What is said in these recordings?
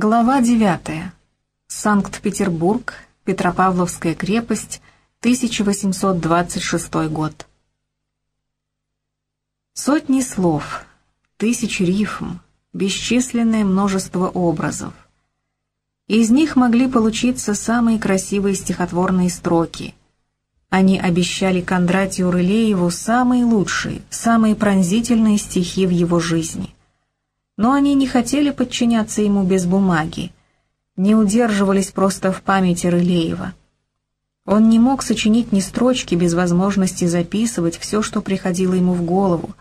Глава 9. Санкт-Петербург, Петропавловская крепость, 1826 год. Сотни слов, тысячи рифм, бесчисленное множество образов. Из них могли получиться самые красивые стихотворные строки. Они обещали Кондратию Рылееву самые лучшие, самые пронзительные стихи в его жизни но они не хотели подчиняться ему без бумаги, не удерживались просто в памяти Рылеева. Он не мог сочинить ни строчки без возможности записывать все, что приходило ему в голову,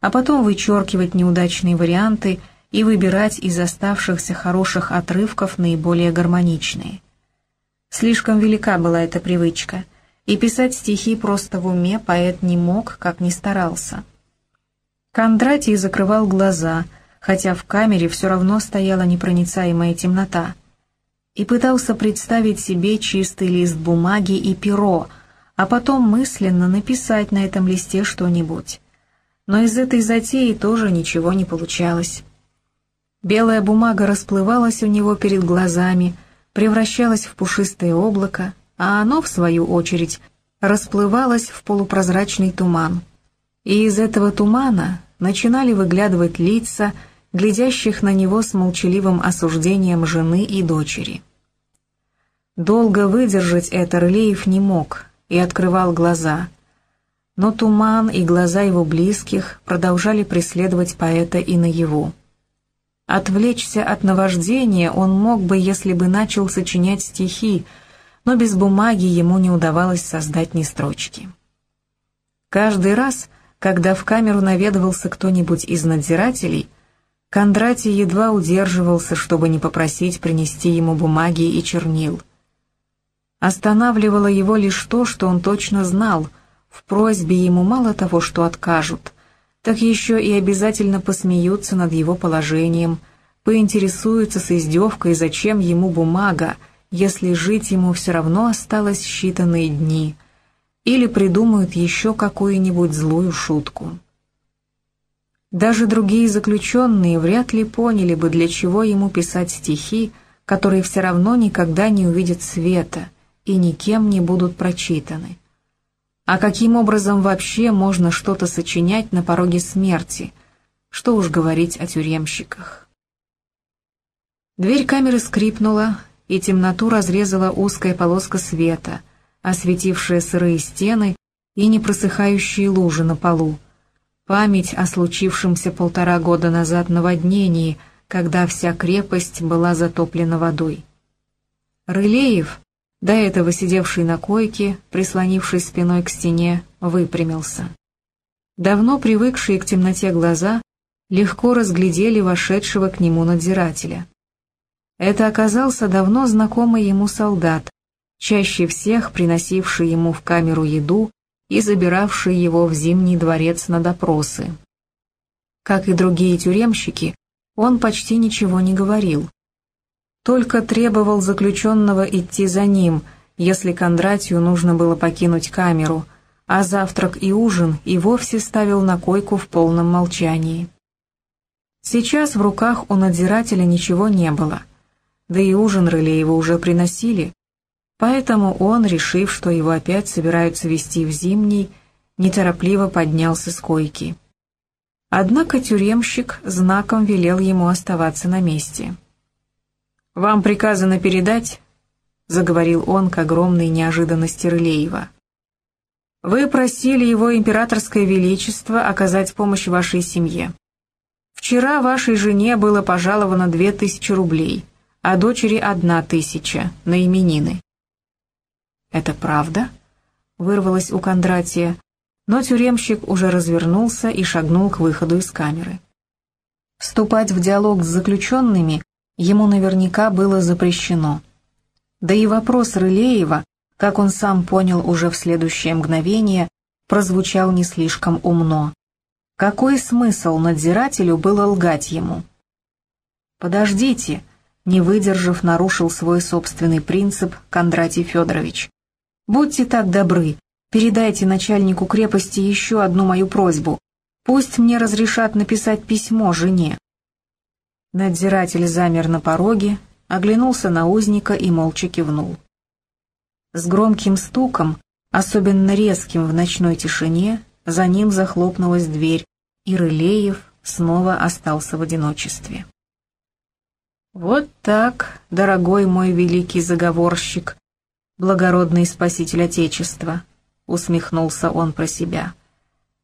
а потом вычеркивать неудачные варианты и выбирать из оставшихся хороших отрывков наиболее гармоничные. Слишком велика была эта привычка, и писать стихи просто в уме поэт не мог, как ни старался. Кондратий закрывал глаза — хотя в камере все равно стояла непроницаемая темнота, и пытался представить себе чистый лист бумаги и перо, а потом мысленно написать на этом листе что-нибудь. Но из этой затеи тоже ничего не получалось. Белая бумага расплывалась у него перед глазами, превращалась в пушистое облако, а оно, в свою очередь, расплывалось в полупрозрачный туман. И из этого тумана начинали выглядывать лица, глядящих на него с молчаливым осуждением жены и дочери. Долго выдержать это Рылеев не мог и открывал глаза, но туман и глаза его близких продолжали преследовать поэта и наяву. Отвлечься от наваждения он мог бы, если бы начал сочинять стихи, но без бумаги ему не удавалось создать ни строчки. Каждый раз, когда в камеру наведывался кто-нибудь из надзирателей, Кондратий едва удерживался, чтобы не попросить принести ему бумаги и чернил. Останавливало его лишь то, что он точно знал, в просьбе ему мало того, что откажут, так еще и обязательно посмеются над его положением, поинтересуются с издевкой, зачем ему бумага, если жить ему все равно осталось считанные дни, или придумают еще какую-нибудь злую шутку. Даже другие заключенные вряд ли поняли бы, для чего ему писать стихи, которые все равно никогда не увидят света и никем не будут прочитаны. А каким образом вообще можно что-то сочинять на пороге смерти? Что уж говорить о тюремщиках. Дверь камеры скрипнула, и темноту разрезала узкая полоска света, осветившая сырые стены и непросыхающие лужи на полу. Память о случившемся полтора года назад наводнении, когда вся крепость была затоплена водой. Рылеев, до этого сидевший на койке, прислонившись спиной к стене, выпрямился. Давно привыкшие к темноте глаза легко разглядели вошедшего к нему надзирателя. Это оказался давно знакомый ему солдат, чаще всех приносивший ему в камеру еду и забиравший его в Зимний дворец на допросы. Как и другие тюремщики, он почти ничего не говорил. Только требовал заключенного идти за ним, если Кондратию нужно было покинуть камеру, а завтрак и ужин и вовсе ставил на койку в полном молчании. Сейчас в руках у надзирателя ничего не было, да и ужин Рылеева уже приносили, Поэтому он, решив, что его опять собираются вести в зимний, неторопливо поднялся с койки. Однако тюремщик знаком велел ему оставаться на месте. «Вам приказано передать», — заговорил он к огромной неожиданности Рылеева. «Вы просили его императорское величество оказать помощь вашей семье. Вчера вашей жене было пожаловано две тысячи рублей, а дочери одна тысяча на именины. «Это правда?» — вырвалось у Кондратия, но тюремщик уже развернулся и шагнул к выходу из камеры. Вступать в диалог с заключенными ему наверняка было запрещено. Да и вопрос Рылеева, как он сам понял уже в следующее мгновение, прозвучал не слишком умно. Какой смысл надзирателю было лгать ему? «Подождите», — не выдержав, нарушил свой собственный принцип Кондратий Федорович. Будьте так добры, передайте начальнику крепости еще одну мою просьбу. Пусть мне разрешат написать письмо жене». Надзиратель замер на пороге, оглянулся на узника и молча кивнул. С громким стуком, особенно резким в ночной тишине, за ним захлопнулась дверь, и Рылеев снова остался в одиночестве. «Вот так, дорогой мой великий заговорщик, благородный спаситель Отечества», — усмехнулся он про себя.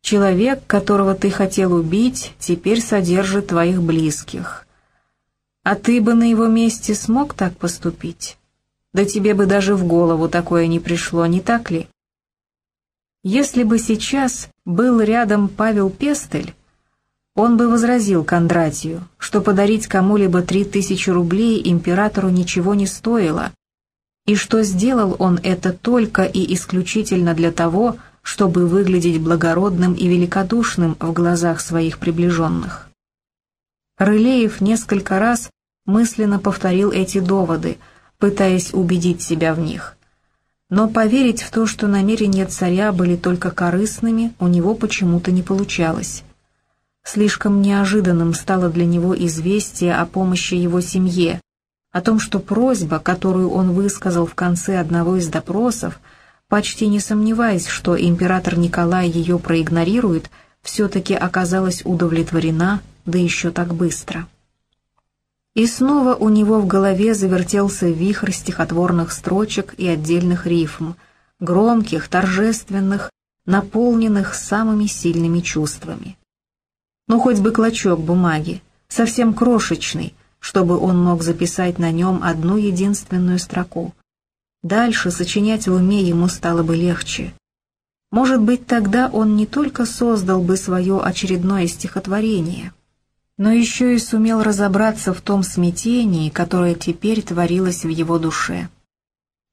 «Человек, которого ты хотел убить, теперь содержит твоих близких. А ты бы на его месте смог так поступить? Да тебе бы даже в голову такое не пришло, не так ли?» Если бы сейчас был рядом Павел Пестель, он бы возразил Кондратию, что подарить кому-либо три тысячи рублей императору ничего не стоило, и что сделал он это только и исключительно для того, чтобы выглядеть благородным и великодушным в глазах своих приближенных. Рылеев несколько раз мысленно повторил эти доводы, пытаясь убедить себя в них. Но поверить в то, что намерения царя были только корыстными, у него почему-то не получалось. Слишком неожиданным стало для него известие о помощи его семье, о том, что просьба, которую он высказал в конце одного из допросов, почти не сомневаясь, что император Николай ее проигнорирует, все-таки оказалась удовлетворена, да еще так быстро. И снова у него в голове завертелся вихрь стихотворных строчек и отдельных рифм, громких, торжественных, наполненных самыми сильными чувствами. Ну, хоть бы клочок бумаги, совсем крошечный, чтобы он мог записать на нем одну единственную строку. Дальше сочинять в уме ему стало бы легче. Может быть, тогда он не только создал бы свое очередное стихотворение — но еще и сумел разобраться в том смятении, которое теперь творилось в его душе.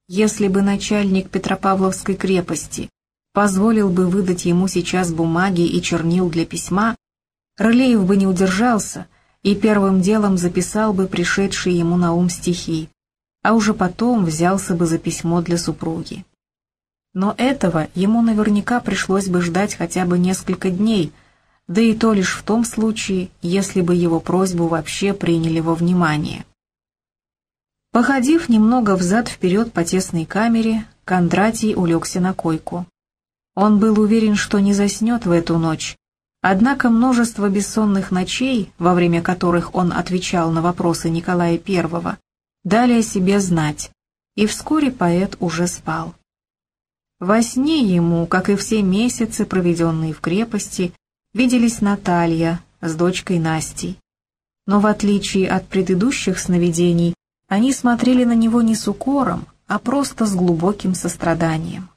Если бы начальник Петропавловской крепости позволил бы выдать ему сейчас бумаги и чернил для письма, Рылеев бы не удержался и первым делом записал бы пришедшие ему на ум стихи, а уже потом взялся бы за письмо для супруги. Но этого ему наверняка пришлось бы ждать хотя бы несколько дней – да и то лишь в том случае, если бы его просьбу вообще приняли во внимание. Походив немного взад-вперед по тесной камере, Кондратий улегся на койку. Он был уверен, что не заснет в эту ночь, однако множество бессонных ночей, во время которых он отвечал на вопросы Николая I, дали о себе знать, и вскоре поэт уже спал. Во сне ему, как и все месяцы, проведенные в крепости, виделись Наталья с дочкой Настей. Но в отличие от предыдущих сновидений, они смотрели на него не с укором, а просто с глубоким состраданием.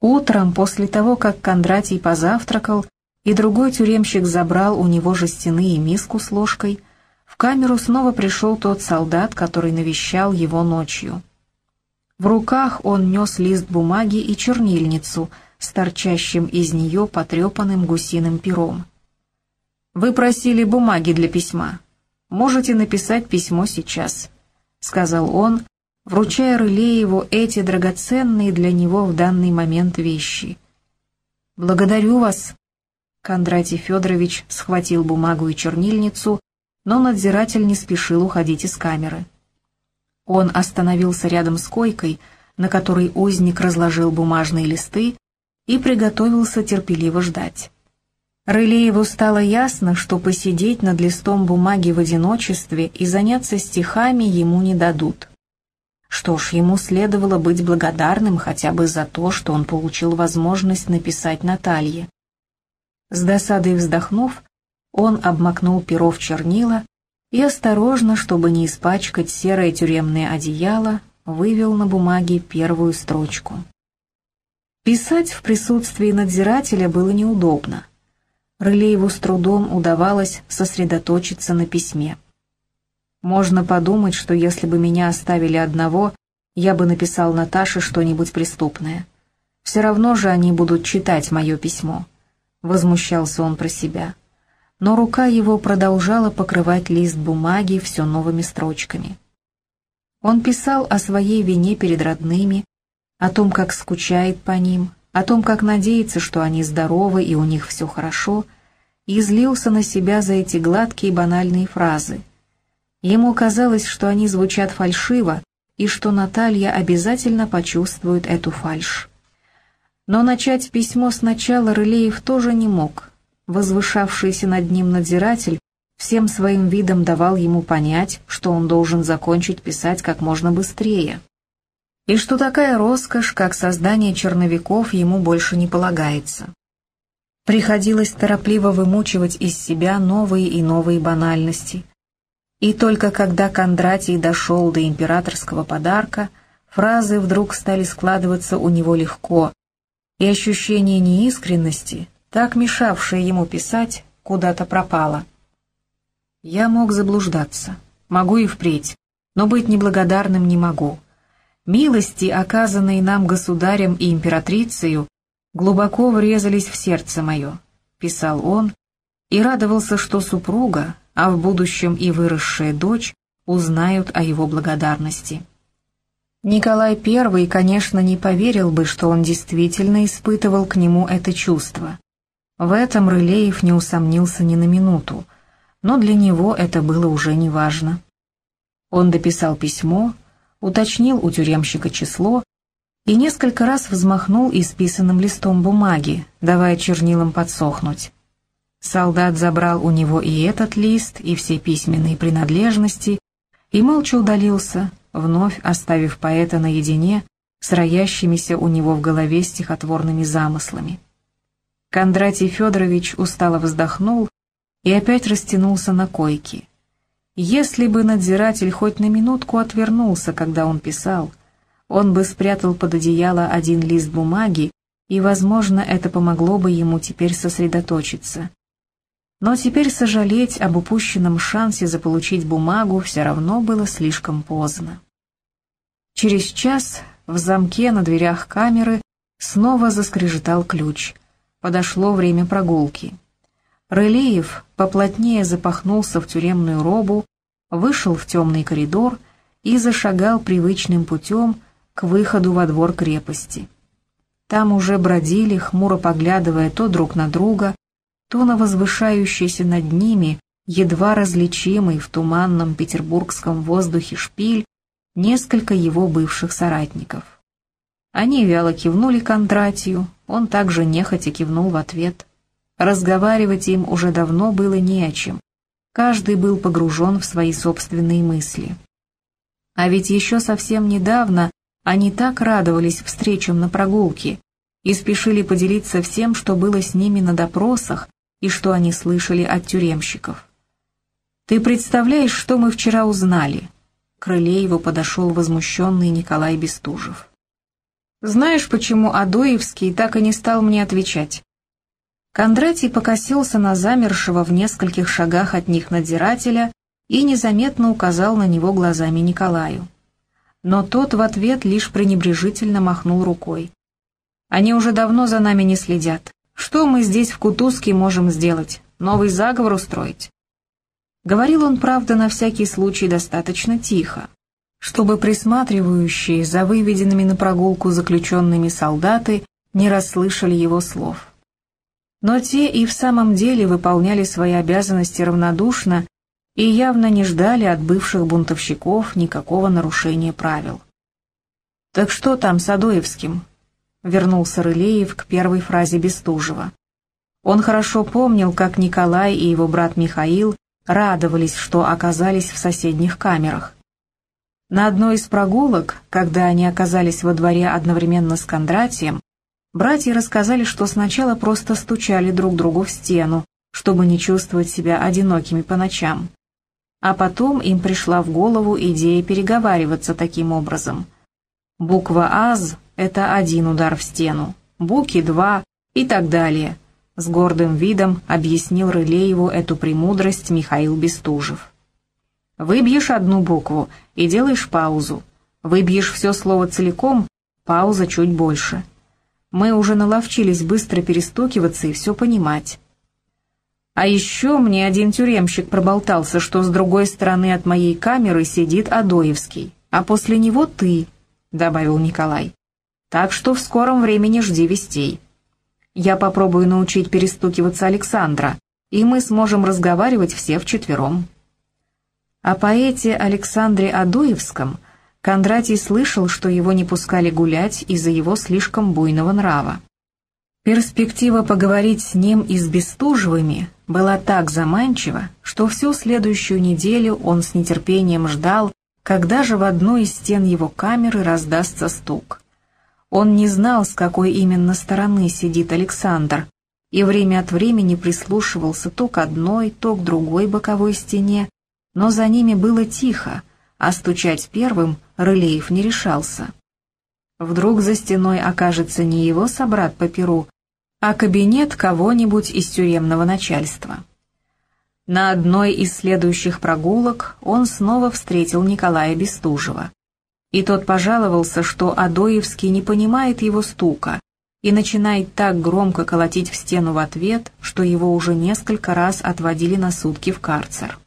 Утром, после того, как Кондратий позавтракал, и другой тюремщик забрал у него жестяные миску с ложкой, в камеру снова пришел тот солдат, который навещал его ночью. В руках он нес лист бумаги и чернильницу — с торчащим из нее потрепанным гусиным пером. «Вы просили бумаги для письма. Можете написать письмо сейчас», — сказал он, вручая Рылееву эти драгоценные для него в данный момент вещи. «Благодарю вас», — Кондратий Федорович схватил бумагу и чернильницу, но надзиратель не спешил уходить из камеры. Он остановился рядом с койкой, на которой узник разложил бумажные листы, и приготовился терпеливо ждать. Рылееву стало ясно, что посидеть над листом бумаги в одиночестве и заняться стихами ему не дадут. Что ж, ему следовало быть благодарным хотя бы за то, что он получил возможность написать Наталье. С досадой вздохнув, он обмакнул перо в чернила и осторожно, чтобы не испачкать серое тюремное одеяло, вывел на бумаге первую строчку. Писать в присутствии надзирателя было неудобно. Рылееву с трудом удавалось сосредоточиться на письме. Можно подумать, что если бы меня оставили одного, я бы написал Наташе что-нибудь преступное. Все равно же они будут читать мое письмо. Возмущался он про себя. Но рука его продолжала покрывать лист бумаги все новыми строчками. Он писал о своей вине перед родными, о том, как скучает по ним, о том, как надеется, что они здоровы и у них все хорошо, и злился на себя за эти гладкие банальные фразы, Ему казалось, что они звучат фальшиво, и что Наталья обязательно почувствует эту фальшь. Но начать письмо сначала Рылеев тоже не мог. Возвышавшийся над ним надзиратель всем своим видом давал ему понять, что он должен закончить писать как можно быстрее. И что такая роскошь, как создание черновиков, ему больше не полагается. Приходилось торопливо вымучивать из себя новые и новые банальности – и только когда Кондратий дошел до императорского подарка, фразы вдруг стали складываться у него легко, и ощущение неискренности, так мешавшее ему писать, куда-то пропало. Я мог заблуждаться, могу и впредь, но быть неблагодарным не могу. Милости, оказанные нам государем и императрицею, глубоко врезались в сердце мое, писал он, и радовался, что супруга, а в будущем и выросшая дочь узнают о его благодарности. Николай I, конечно, не поверил бы, что он действительно испытывал к нему это чувство. В этом Рылеев не усомнился ни на минуту, но для него это было уже неважно. Он дописал письмо, уточнил у тюремщика число и несколько раз взмахнул исписанным листом бумаги, давая чернилам подсохнуть. Солдат забрал у него и этот лист, и все письменные принадлежности, и молча удалился, вновь оставив поэта наедине с роящимися у него в голове стихотворными замыслами. Кондратий Федорович устало вздохнул и опять растянулся на койке. Если бы надзиратель хоть на минутку отвернулся, когда он писал, он бы спрятал под одеяло один лист бумаги, и, возможно, это помогло бы ему теперь сосредоточиться. Но теперь сожалеть об упущенном шансе заполучить бумагу все равно было слишком поздно. Через час в замке на дверях камеры снова заскрежетал ключ. Подошло время прогулки. Рылеев поплотнее запахнулся в тюремную робу, вышел в темный коридор и зашагал привычным путем к выходу во двор крепости. Там уже бродили, хмуро поглядывая то друг на друга, то на возвышающийся над ними, едва различимый в туманном петербургском воздухе шпиль, несколько его бывших соратников. Они вяло кивнули Кондратию, он также нехотя кивнул в ответ. Разговаривать им уже давно было не о чем. Каждый был погружен в свои собственные мысли. А ведь еще совсем недавно они так радовались встречам на прогулке и спешили поделиться всем, что было с ними на допросах, и что они слышали от тюремщиков. «Ты представляешь, что мы вчера узнали?» К Рылееву подошел возмущенный Николай Бестужев. «Знаешь, почему Адоевский так и не стал мне отвечать?» Кондратий покосился на замершего в нескольких шагах от них надзирателя и незаметно указал на него глазами Николаю. Но тот в ответ лишь пренебрежительно махнул рукой. «Они уже давно за нами не следят. Что мы здесь в Кутузке можем сделать? Новый заговор устроить?» Говорил он, правда, на всякий случай достаточно тихо, чтобы присматривающие за выведенными на прогулку заключенными солдаты не расслышали его слов. Но те и в самом деле выполняли свои обязанности равнодушно и явно не ждали от бывших бунтовщиков никакого нарушения правил. «Так что там с Адоевским?» вернулся Рылеев к первой фразе Бестужева. Он хорошо помнил, как Николай и его брат Михаил радовались, что оказались в соседних камерах. На одной из прогулок, когда они оказались во дворе одновременно с Кондратием, братья рассказали, что сначала просто стучали друг другу в стену, чтобы не чувствовать себя одинокими по ночам. А потом им пришла в голову идея переговариваться таким образом. Буква «АЗ» это один удар в стену, буки два и так далее. С гордым видом объяснил Рылееву эту премудрость Михаил Бестужев. Выбьешь одну букву и делаешь паузу. Выбьешь все слово целиком, пауза чуть больше. Мы уже наловчились быстро перестукиваться и все понимать. А еще мне один тюремщик проболтался, что с другой стороны от моей камеры сидит Адоевский, а после него ты, — добавил Николай так что в скором времени жди вестей. Я попробую научить перестукиваться Александра, и мы сможем разговаривать все вчетвером». О поэте Александре Адуевском Кондратий слышал, что его не пускали гулять из-за его слишком буйного нрава. Перспектива поговорить с ним и с Бестужевыми была так заманчива, что всю следующую неделю он с нетерпением ждал, когда же в одной из стен его камеры раздастся стук. Он не знал, с какой именно стороны сидит Александр, и время от времени прислушивался то к одной, то к другой боковой стене, но за ними было тихо, а стучать первым Рылеев не решался. Вдруг за стеной окажется не его собрат по перу, а кабинет кого-нибудь из тюремного начальства. На одной из следующих прогулок он снова встретил Николая Бестужева. И тот пожаловался, что Адоевский не понимает его стука и начинает так громко колотить в стену в ответ, что его уже несколько раз отводили на сутки в карцер.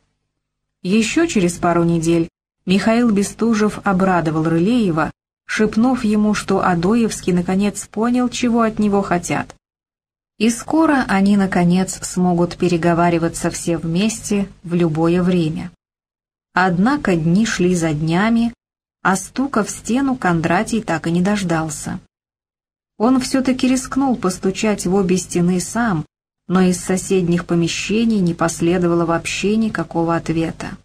Еще через пару недель Михаил Бестужев обрадовал Рылеева, шепнув ему, что Адоевский наконец понял, чего от него хотят, и скоро они, наконец, смогут переговариваться все вместе в любое время. Однако дни шли за днями, а стука в стену Кондратий так и не дождался. Он все-таки рискнул постучать в обе стены сам, но из соседних помещений не последовало вообще никакого ответа.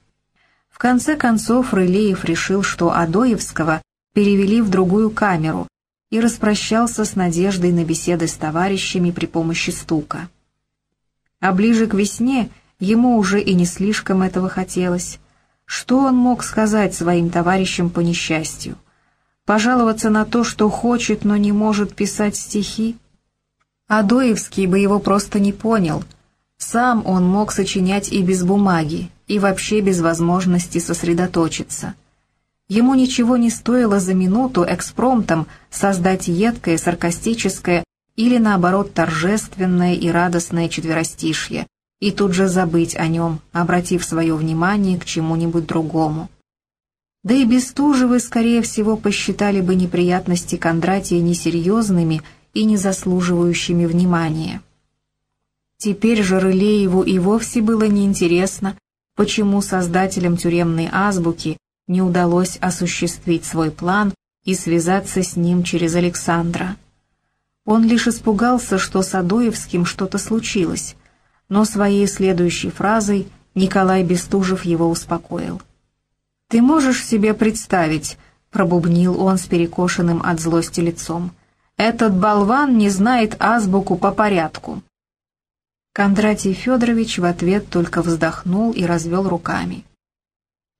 В конце концов Рылеев решил, что Адоевского перевели в другую камеру, и распрощался с надеждой на беседы с товарищами при помощи стука. А ближе к весне ему уже и не слишком этого хотелось. Что он мог сказать своим товарищам по несчастью? Пожаловаться на то, что хочет, но не может писать стихи? Адоевский бы его просто не понял. Сам он мог сочинять и без бумаги, и вообще без возможности сосредоточиться. Ему ничего не стоило за минуту экспромтом создать едкое, саркастическое или, наоборот, торжественное и радостное четверостишье, и тут же забыть о нем, обратив свое внимание к чему-нибудь другому. Да и Бестужевы, скорее всего, посчитали бы неприятности Кондратия несерьезными и не заслуживающими внимания. Теперь же Рылееву и вовсе было неинтересно, почему создателям тюремной азбуки не удалось осуществить свой план и связаться с ним через Александра. Он лишь испугался, что с Адоевским что-то случилось, но своей следующей фразой Николай Бестужев его успокоил. «Ты можешь себе представить», — пробубнил он с перекошенным от злости лицом, «этот болван не знает азбуку по порядку». Кондратий Федорович в ответ только вздохнул и развел руками.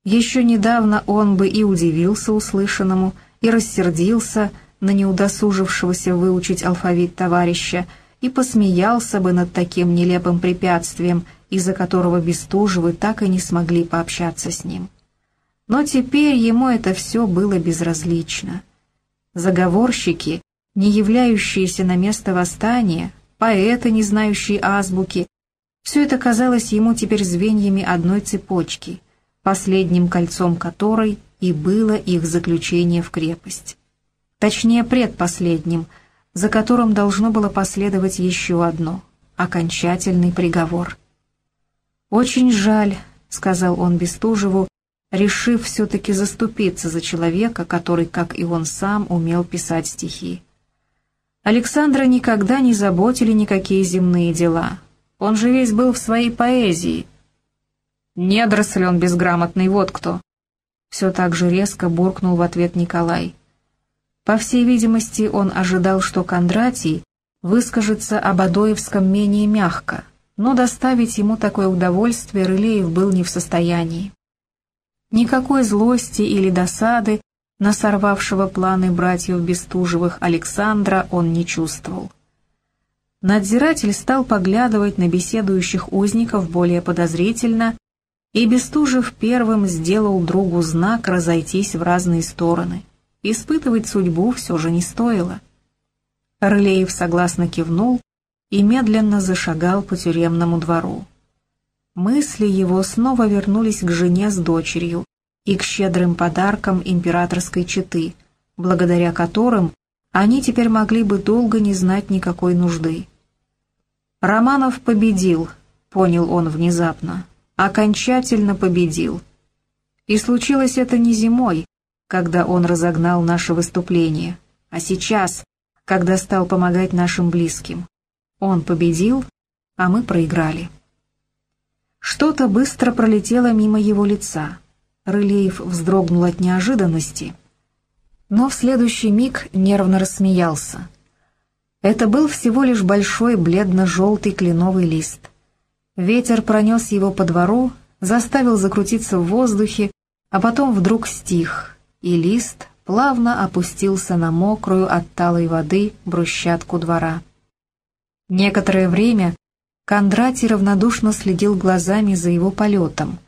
Еще недавно он бы и удивился услышанному, и рассердился на неудосужившегося выучить алфавит товарища, и посмеялся бы над таким нелепым препятствием, из-за которого Бестужевы так и не смогли пообщаться с ним. Но теперь ему это все было безразлично. Заговорщики, не являющиеся на место восстания, поэты, не знающие азбуки, все это казалось ему теперь звеньями одной цепочки — последним кольцом которой и было их заключение в крепость. Точнее, предпоследним, за которым должно было последовать еще одно — окончательный приговор. «Очень жаль», — сказал он Бестужеву, решив все-таки заступиться за человека, который, как и он сам, умел писать стихи. Александра никогда не заботили никакие земные дела. Он же весь был в своей поэзии, Недоросль он безграмотный, вот кто. Все так же резко буркнул в ответ Николай. По всей видимости, он ожидал, что Кондратий выскажется об Адоевском менее мягко, но доставить ему такое удовольствие Рылеев был не в состоянии. Никакой злости или досады на сорвавшего планы братьев Бестужевых Александра он не чувствовал. Надзиратель стал поглядывать на беседующих узников более подозрительно и Бестужев первым сделал другу знак разойтись в разные стороны. Испытывать судьбу все же не стоило. Орлеев согласно кивнул и медленно зашагал по тюремному двору. Мысли его снова вернулись к жене с дочерью и к щедрым подаркам императорской четы, благодаря которым они теперь могли бы долго не знать никакой нужды. «Романов победил», — понял он внезапно окончательно победил. И случилось это не зимой, когда он разогнал наше выступление, а сейчас, когда стал помогать нашим близким. Он победил, а мы проиграли. Что-то быстро пролетело мимо его лица. Рылеев вздрогнул от неожиданности, но в следующий миг нервно рассмеялся. Это был всего лишь большой бледно-желтый кленовый лист. Ветер пронес его по двору, заставил закрутиться в воздухе, а потом вдруг стих, и лист плавно опустился на мокрую от талой воды брусчатку двора. Некоторое время Кондратий равнодушно следил глазами за его полетом,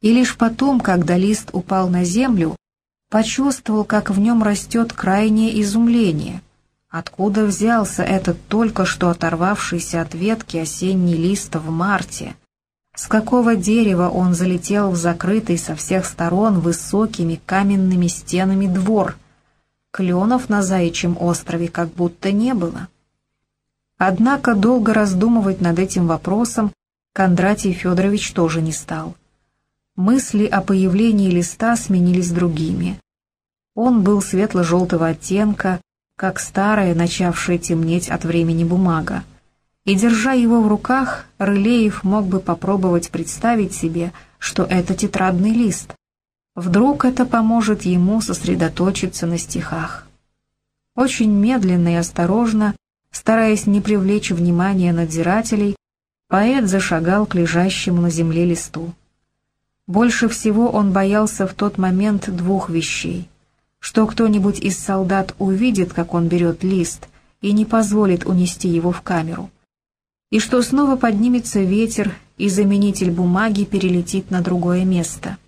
и лишь потом, когда лист упал на землю, почувствовал, как в нем растет крайнее изумление. Откуда взялся этот только что оторвавшийся от ветки осенний лист в марте? С какого дерева он залетел в закрытый со всех сторон высокими каменными стенами двор? Кленов на Заячьем острове как будто не было. Однако долго раздумывать над этим вопросом Кондратий Федорович тоже не стал. Мысли о появлении листа сменились другими. Он был светло-желтого оттенка, как старая, начавшая темнеть от времени бумага. И, держа его в руках, Рылеев мог бы попробовать представить себе, что это тетрадный лист. Вдруг это поможет ему сосредоточиться на стихах. Очень медленно и осторожно Стараясь не привлечь внимания надзирателей, поэт зашагал к лежащему на земле листу. Больше всего он боялся в тот момент двух вещей. Что кто-нибудь из солдат увидит, как он берет лист, и не позволит унести его в камеру. И что снова поднимется ветер, и заменитель бумаги перелетит на другое место.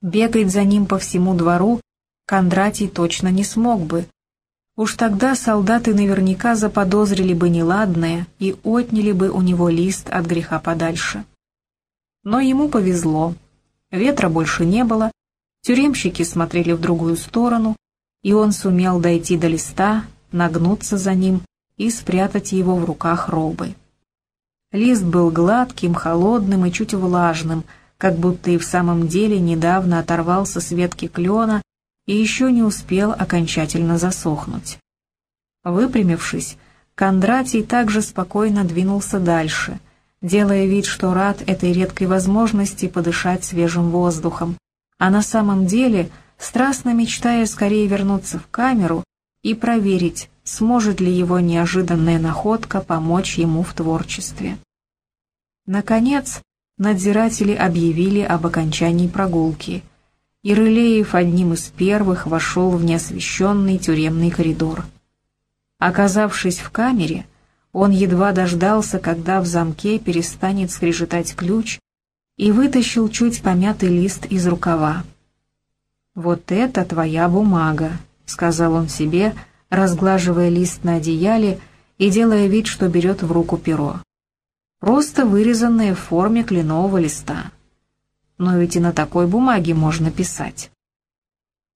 Бегать за ним по всему двору Кондратий точно не смог бы, Уж тогда солдаты наверняка заподозрили бы неладное и отняли бы у него лист от греха подальше. Но ему повезло. Ветра больше не было, тюремщики смотрели в другую сторону, и он сумел дойти до листа, нагнуться за ним и спрятать его в руках робы. Лист был гладким, холодным и чуть влажным, как будто и в самом деле недавно оторвался с ветки клена и еще не успел окончательно засохнуть. Выпрямившись, Кондратий также спокойно двинулся дальше, делая вид, что рад этой редкой возможности подышать свежим воздухом, а на самом деле страстно мечтая скорее вернуться в камеру и проверить, сможет ли его неожиданная находка помочь ему в творчестве. Наконец, надзиратели объявили об окончании прогулки — и Рылеев одним из первых вошел в неосвещенный тюремный коридор. Оказавшись в камере, он едва дождался, когда в замке перестанет скрежетать ключ, и вытащил чуть помятый лист из рукава. «Вот это твоя бумага», — сказал он себе, разглаживая лист на одеяле и делая вид, что берет в руку перо. «Просто вырезанное в форме кленового листа» но ведь и на такой бумаге можно писать.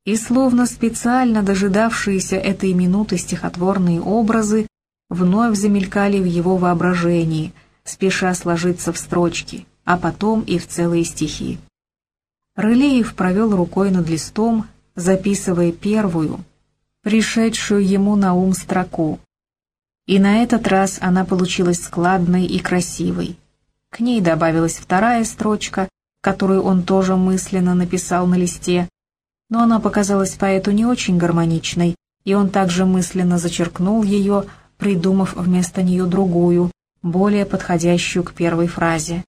И словно специально дожидавшиеся этой минуты стихотворные образы вновь замелькали в его воображении, спеша сложиться в строчки, а потом и в целые стихи. Рылеев провел рукой над листом, записывая первую, пришедшую ему на ум строку. И на этот раз она получилась складной и красивой. К ней добавилась вторая строчка, которую он тоже мысленно написал на листе, но она показалась поэту не очень гармоничной, и он также мысленно зачеркнул ее, придумав вместо нее другую, более подходящую к первой фразе.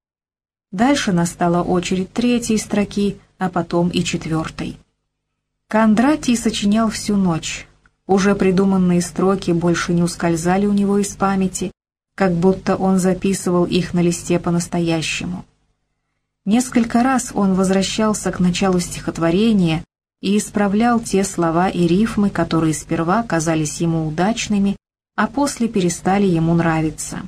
Дальше настала очередь третьей строки, а потом и четвертой. Кондратий сочинял всю ночь. Уже придуманные строки больше не ускользали у него из памяти, как будто он записывал их на листе по-настоящему. Несколько раз он возвращался к началу стихотворения и исправлял те слова и рифмы, которые сперва казались ему удачными, а после перестали ему нравиться.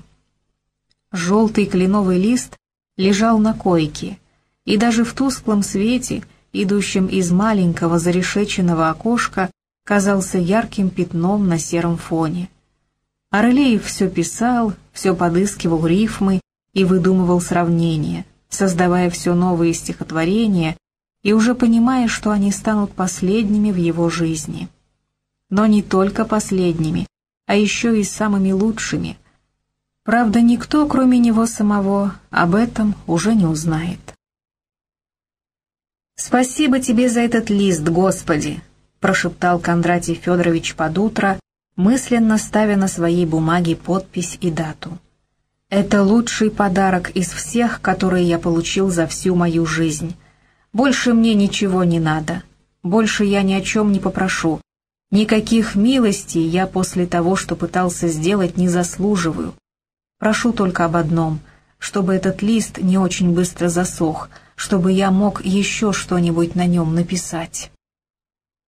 Желтый кленовый лист лежал на койке, и даже в тусклом свете, идущем из маленького зарешеченного окошка, казался ярким пятном на сером фоне. Орлеев все писал, все подыскивал рифмы и выдумывал сравнения — создавая все новые стихотворения, и уже понимая, что они станут последними в его жизни. Но не только последними, а еще и самыми лучшими. Правда, никто, кроме него самого, об этом уже не узнает. «Спасибо тебе за этот лист, Господи!» Прошептал Кондратий Федорович под утро, мысленно ставя на своей бумаге подпись и дату. «Это лучший подарок из всех, которые я получил за всю мою жизнь. Больше мне ничего не надо. Больше я ни о чем не попрошу. Никаких милостей я после того, что пытался сделать, не заслуживаю. Прошу только об одном, чтобы этот лист не очень быстро засох, чтобы я мог еще что-нибудь на нем написать».